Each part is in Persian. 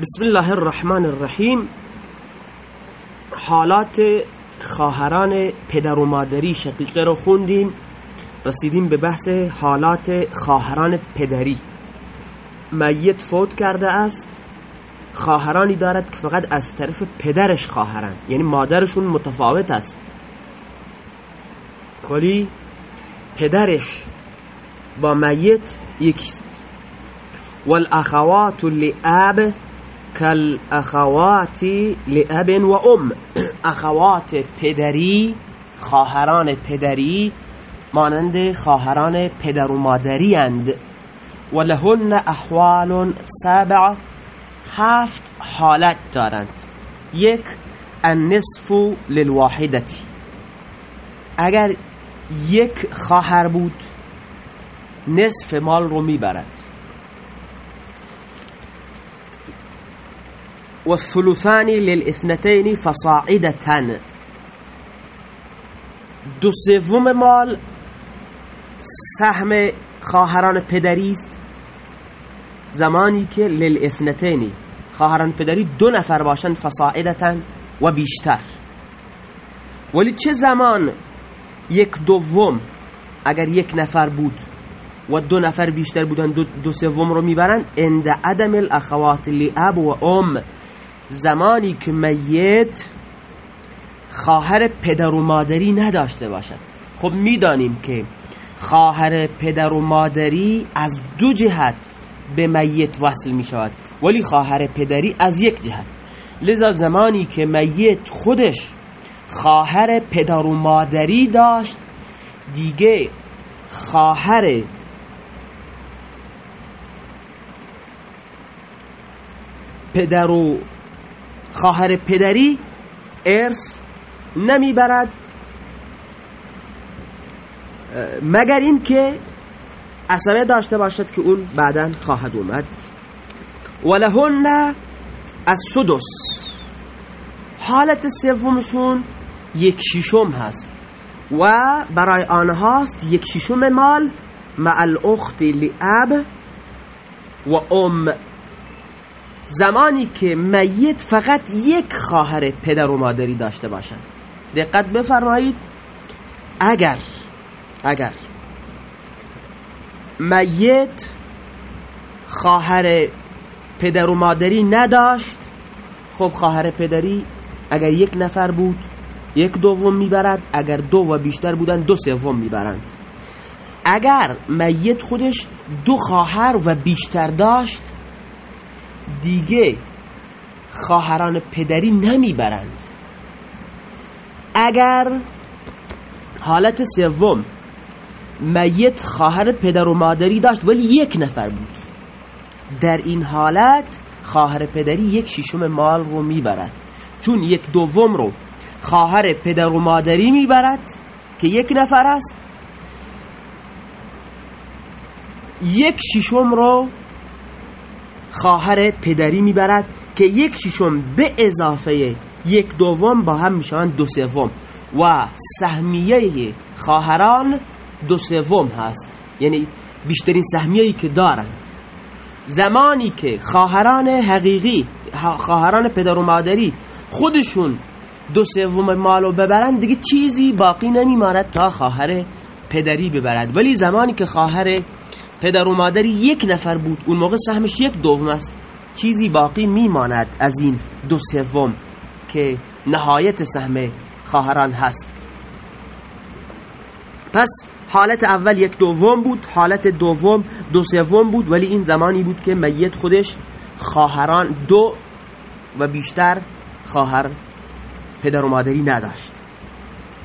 بسم الله الرحمن الرحیم. حالات خواهران پدر و مادری شقیقه رو خوندیم. رسیدیم به بحث حالات خواهران پدری. میت فوت کرده است. خواهرانی دارد که فقط از طرف پدرش خواهرند. یعنی مادرشون متفاوت است. ولی پدرش با میت یکیست. والاخوات لعب کالاخوات لعب و ام اخوات پدری خواهران پدری مانند خواهران پدر و مادری اند. و لهن احوال سبع هفت حالت دارند. یک النصف للواحدتی اگر یک خواهر بود نصف مال رو می‌برد. و الثلثان للاثنتين فصاعدة دو سوم مال سهم خواهران پدری است. زمانی که للاثنتين خواهران پدری دو نفر باشند فصاعدتا و بیشتر. ولی چه زمان یک دوم اگر یک نفر بود و دو نفر بیشتر بودن دو, دو سوم رو می‌برن؟ عند عدم الاخوات لاب و ام زمانی که میت خواهر پدر و مادری نداشته باشد. خب می‌دانیم که خواهر پدر و مادری از دو جهت به میت وصل می شود ولی خواهر پدری از یک جهت. لذا زمانی که میت خودش خواهر پدر و مادری داشت دیگه خواهر پدر و خواهر پدری ارث نمی‌برد. مگر اینکه عصبه داشته باشد که اون بعدا خواهد اومد. ولهن از سدس. حالت سومشون یک شیشم هست و برای آنهاست یک شیشم مال مع الاخت لعب و ام زمانی که میت فقط یک خواهر پدر و مادری داشته باشد. دقت بفرمایید. اگر اگر میت خواهر پدر و مادری نداشت خب خواهر پدری اگر یک نفر بود یک دوم می‌برد اگر دو و بیشتر بودن دو سوم می‌برند. اگر میت خودش دو خواهر و بیشتر داشت دیگه خواهران پدری نمی‌برند. اگر حالت سوم میت خواهر پدر و مادری داشت ولی یک نفر بود. در این حالت خواهر پدری یک شیشم مال رو می‌برد. چون یک دوم رو خواهر پدر و مادری می‌برد که یک نفر است یک شیشم رو خواهر پدری می‌برد که یک شیشم به اضافه یک دوم با هم می‌شوند دو سوم و سهمیه خواهران دو سوم هست. یعنی بیشترین سهمیه‌ای که دارند. زمانی که خواهران حقیقی خواهران پدر و مادری خودشون دو سوم مالو ببرند دیگه چیزی باقی نمیماند تا خواهر پدری ببرد. ولی زمانی که خواهر پدر و مادری یک نفر بود. اون موقع سهمش یک دوم است. چیزی باقی میماند از این دو سوم که نهایت سهم خواهران هست. پس حالت اول یک دوم بود حالت دوم دو سوم بود ولی این زمانی بود که میت خودش خواهران دو و بیشتر خواهر پدر و مادری نداشت.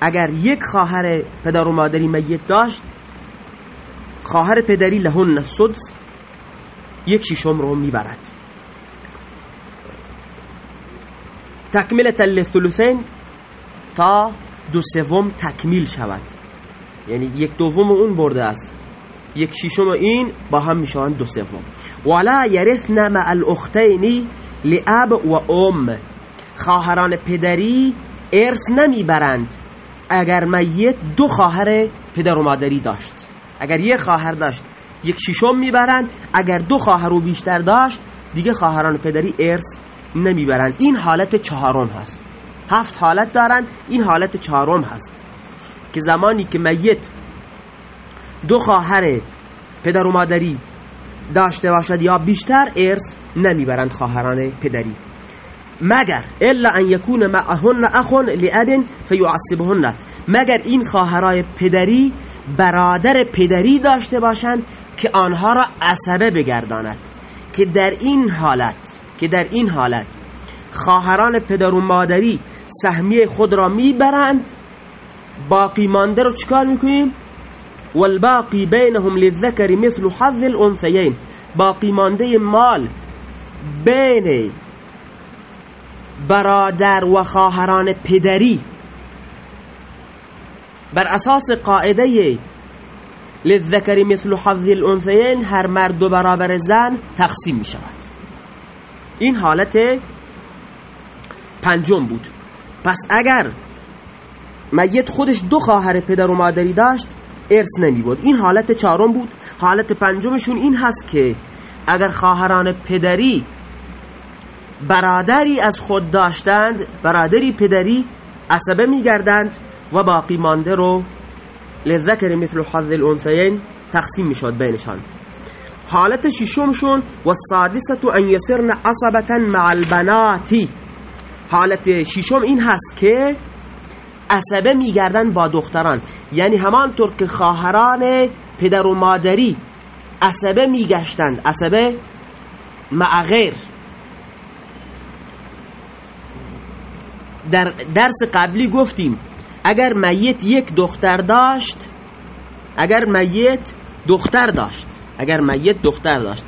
اگر یک خواهر پدر و مادری میت داشت خواهر پدری لهن سدس یک شیشم رو می‌برد. تکملت للثلثین تا دو سوم تکمیل شود. یعنی یک دوم اون برده است. یک شیشم این با هم می‌شوند دو سوم. ولا یرثن مع الاختین لاب و ام. خواهران پدری ارث نمی‌برند اگر میت دو خواهر پدر و مادری داشت. اگر یک خواهر داشت یک شیشم می‌برند اگر دو خواهر و بیشتر داشت دیگه خواهران پدری ارث نمی‌برند این حالت چهارم هست. هفت حالت دارن این حالت چهارم هست. که زمانی که میت دو خواهر پدر و مادری داشته باشد یا بیشتر ارث نمی‌برند خواهران پدری. مگر الا ان یکون معهن اخون لابن فیعصبهن. مگر این خواهرای پدری برادر پدری داشته باشند که آنها را عصبه بگرداند. که در این حالت که در این حالت خواهران پدر و مادری سهمیه خود را می‌برند. باقی مانده رو چکار می‌کنیم؟ والباقی بینهم للذکر مثل حظ الانثیین. باقی مانده مال بین برادر و خواهران پدری. بر اساس قاعده للذکر مثل حظ الانثیین هر مرد و برابر زن تقسیم می شود این حالت پنجم بود. پس اگر میت خودش دو خواهر پدر و مادری داشت ارث نمی بود این حالت چهارم بود. حالت پنجمشون این هست که اگر خواهران پدری برادری از خود داشتند برادری پدری عصبه میگردند و باقی مانده رو لذکر مثل حظ الانثیین تقسیم می‌شد بینشان. حالت ششمشون و سادسة ان یسرن عصبتا مع البناتی حالت ششم این هست که عصبه میگردن با دختران. یعنی همانطور که خواهران پدر و مادری عصبه میگشتند. عصبه مع غیر. در درس قبلی گفتیم اگر میت یک دختر داشت اگر میت دختر داشت اگر میت دختر داشت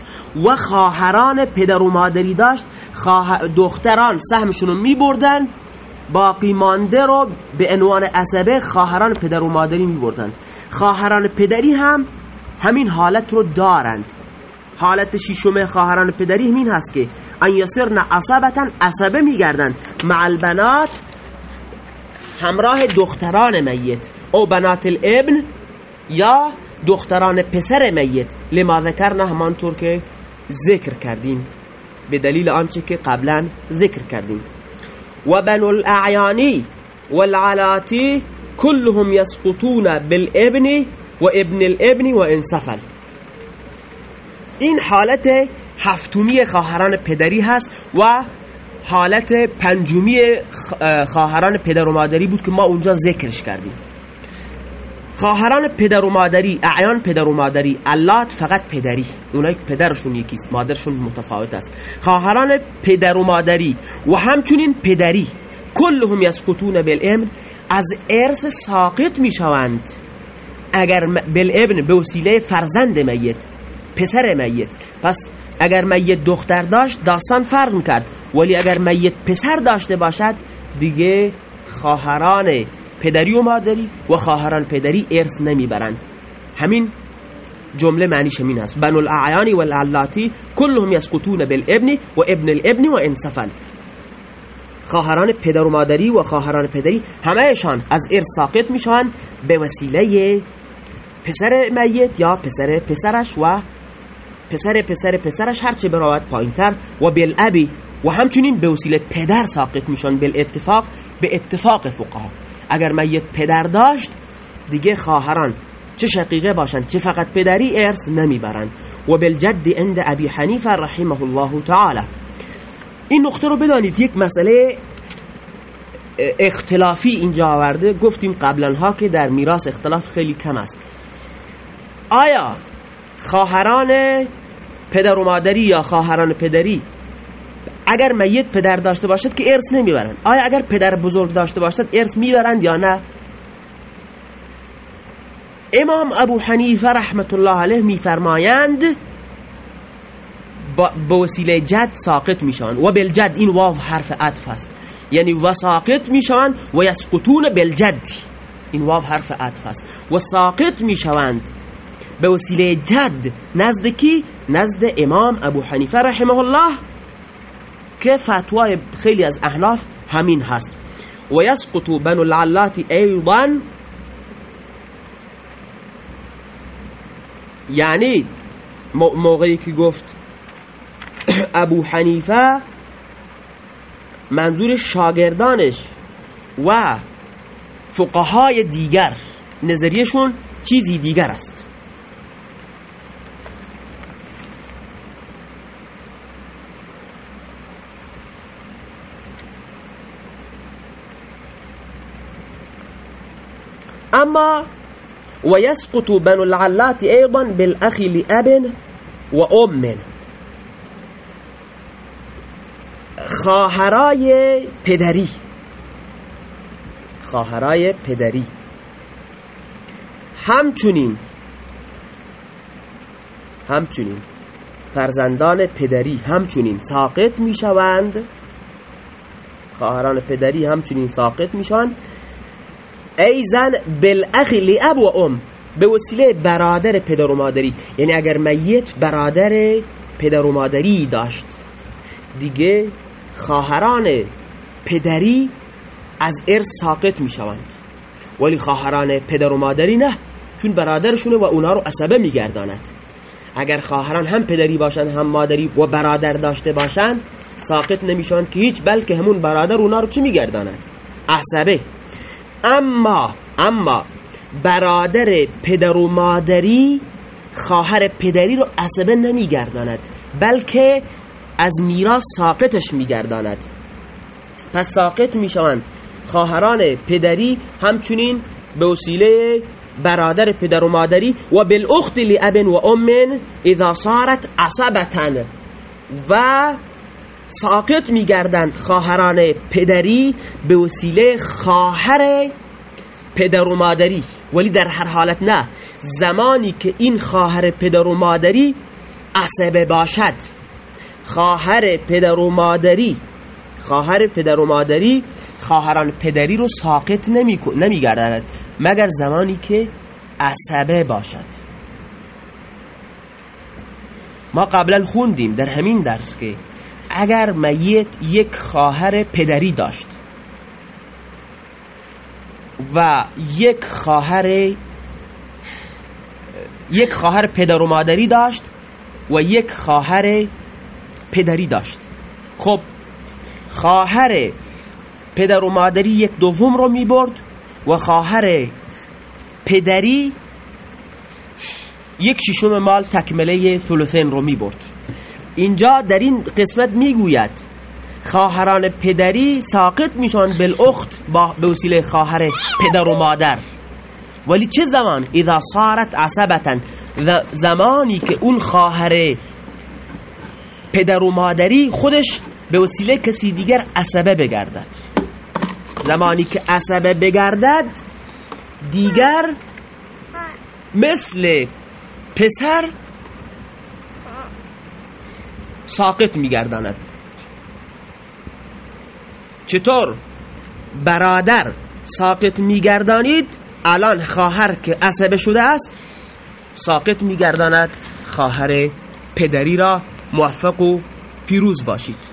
و خواهران پدر و مادری داشت دختران سهمشون رو می بردن باقی مانده رو به عنوان عصبه خواهران پدر و مادری می بردن خواهران پدری هم همین حالت رو دارند. حالت شیشم خواهران پدری همین هست که ان یسرن عصبتا عصبه میگردند. مع البنات همراه دختران میت. او بنات الابن یا دختران پسر میت. لما ذکرنا همانطور که ذکر کردیم. به دلیل آنچه که قبلا ذکر کردیم. و بنو الاعیانی والعلاتی كلهم يسقطون بالابن و ابن الابن و انسفل این حالت هفتمی خواهران پدری هست و حالت پنجمی خواهران پدر و مادری بود که ما اونجا ذکرش کردیم. خواهران پدر و مادری اعیان پدر و مادری علات فقط پدری. اونایی که پدرشون یکیست مادرشون متفاوت است. خواهران پدر و مادری و همچنین پدری. کلهم یسقطون بالامن از ارث ساقط می‌شوند. اگر بالابن به وسیله فرزند میت. پسر میت. پس اگر میت دختر داشت داستان فرق می‌کرد. ولی اگر میت پسر داشته باشد دیگه خواهران پدری و مادری و خواهران پدری ارث نمی‌برند. همین جمله معنیش همین است. بنو الاعیان والعلاتی كلهم يسقطون بالابن و ابن الابن و انسفل. خواهران پدر و مادری و خواهران پدری همهشان از ارث ساقط میشن به وسیله پسر میت یا پسر پسرش و پسر پسر پسرش هرچه براود پایینتر و بالابی و همچنین به وسیله پدر ساقط میشن بالاتفاق به اتفاق فقها. اگر میت پدر داشت دیگه خواهران چه شقیقه باشند چه فقط پدری ارث نمی‌برند و بالجد عند ابی حنیفه رحمه الله تعالی. این نقطه رو بدانید یک مسئله اختلافی اینجا آورده. گفتیم قبلا ها که در میراث اختلاف خیلی کم است. آیا خواهران پدر و مادری یا خواهران پدری اگر میت پدر داشته باشد که ارث نمی‌برند. آیا اگر پدر بزرگ داشته باشد ارث می‌برند یا نه؟ امام ابو حنیفه رحمت الله علیه میفرمایند با وسیله جد ساقط می‌شوند. و بالجد این واو حرف عطف است. یعنی و ساقط می‌شوند و یسقطون بالجد. این واو حرف عطف است. و ساقط می‌شوند. به وسیله جد نزد کی؟ نزد امام ابو حنیفه رحمه الله که فتوای خیلی از احناف همین هست. و یسقط بنو العلات ایضا یعنی موقعی که گفت ابو حنیفه منظور شاگردانش و فقهای دیگر نظریشون چیزی دیگر است. اما ويسقط بنو العلات ايضا بالاخ لاب وام خواهرای پدری. خواهرای پدری. همچنین همچنین فرزندان پدری همچنین ساقط می‌شوند. خواهران پدری همچنین ساقط می‌شوند ایزن بالاخ لاب و ام به وسیله برادر پدر و مادری. یعنی اگر میت برادر پدر و مادری داشت دیگه خواهران پدری از ارث ساقط می شوند ولی خواهران پدر و مادری نه چون برادرشونه و اونا رو عصبه می گرداند اگر خواهران هم پدری باشند هم مادری و برادر داشته باشند ساقط نمی شوند که هیچ بلکه همون برادر اونا رو چی می گرداند عصبه. اما اما برادر پدر و مادری خواهر پدری رو عصبه نمیگرداند بلکه از میراث ساقطش میگرداند. پس ساقط می‌شوند. خواهران پدری همچنین به وسیله برادر پدر و مادری و بالاخت لاب و ام اذا صارت عصبتا. و ساقط میگردند خواهران پدری به وسیله خواهر پدر و مادری. ولی در هر حالت نه. زمانی که این خواهر پدر و مادری عصبه باشد. خواهر پدر و مادری خواهر پدر و مادری خواهران پدری رو ساقط نمی نمیگردند مگر زمانی که عصبه باشد. ما قبلا خوندیم در همین درس که اگر میت یک خواهر پدری داشت و یک خواهر یک خواهر پدر و مادری داشت و یک خواهر پدری داشت. خب خواهر پدر و مادری یک دوم رو می برد و خواهر پدری یک ششم مال تکمله ثلثین رو می برد. اینجا در این قسمت می‌گوید خواهران پدری ساقط میشن بالاخت با به وسیله خواهر پدر و مادر. ولی چه زمان؟ اذا صارت عصبتا. زمانی که اون خواهر پدر و مادری خودش به وسیله کسی دیگر عصبه بگردد. زمانی که عصبه بگردد دیگر مثل پسر ساقط میگرداند. چطور برادر ساقط میگردانید؟ الان خواهر که عصبه شده است ساقط میگرداند. خواهر پدری را موفق و پیروز باشید.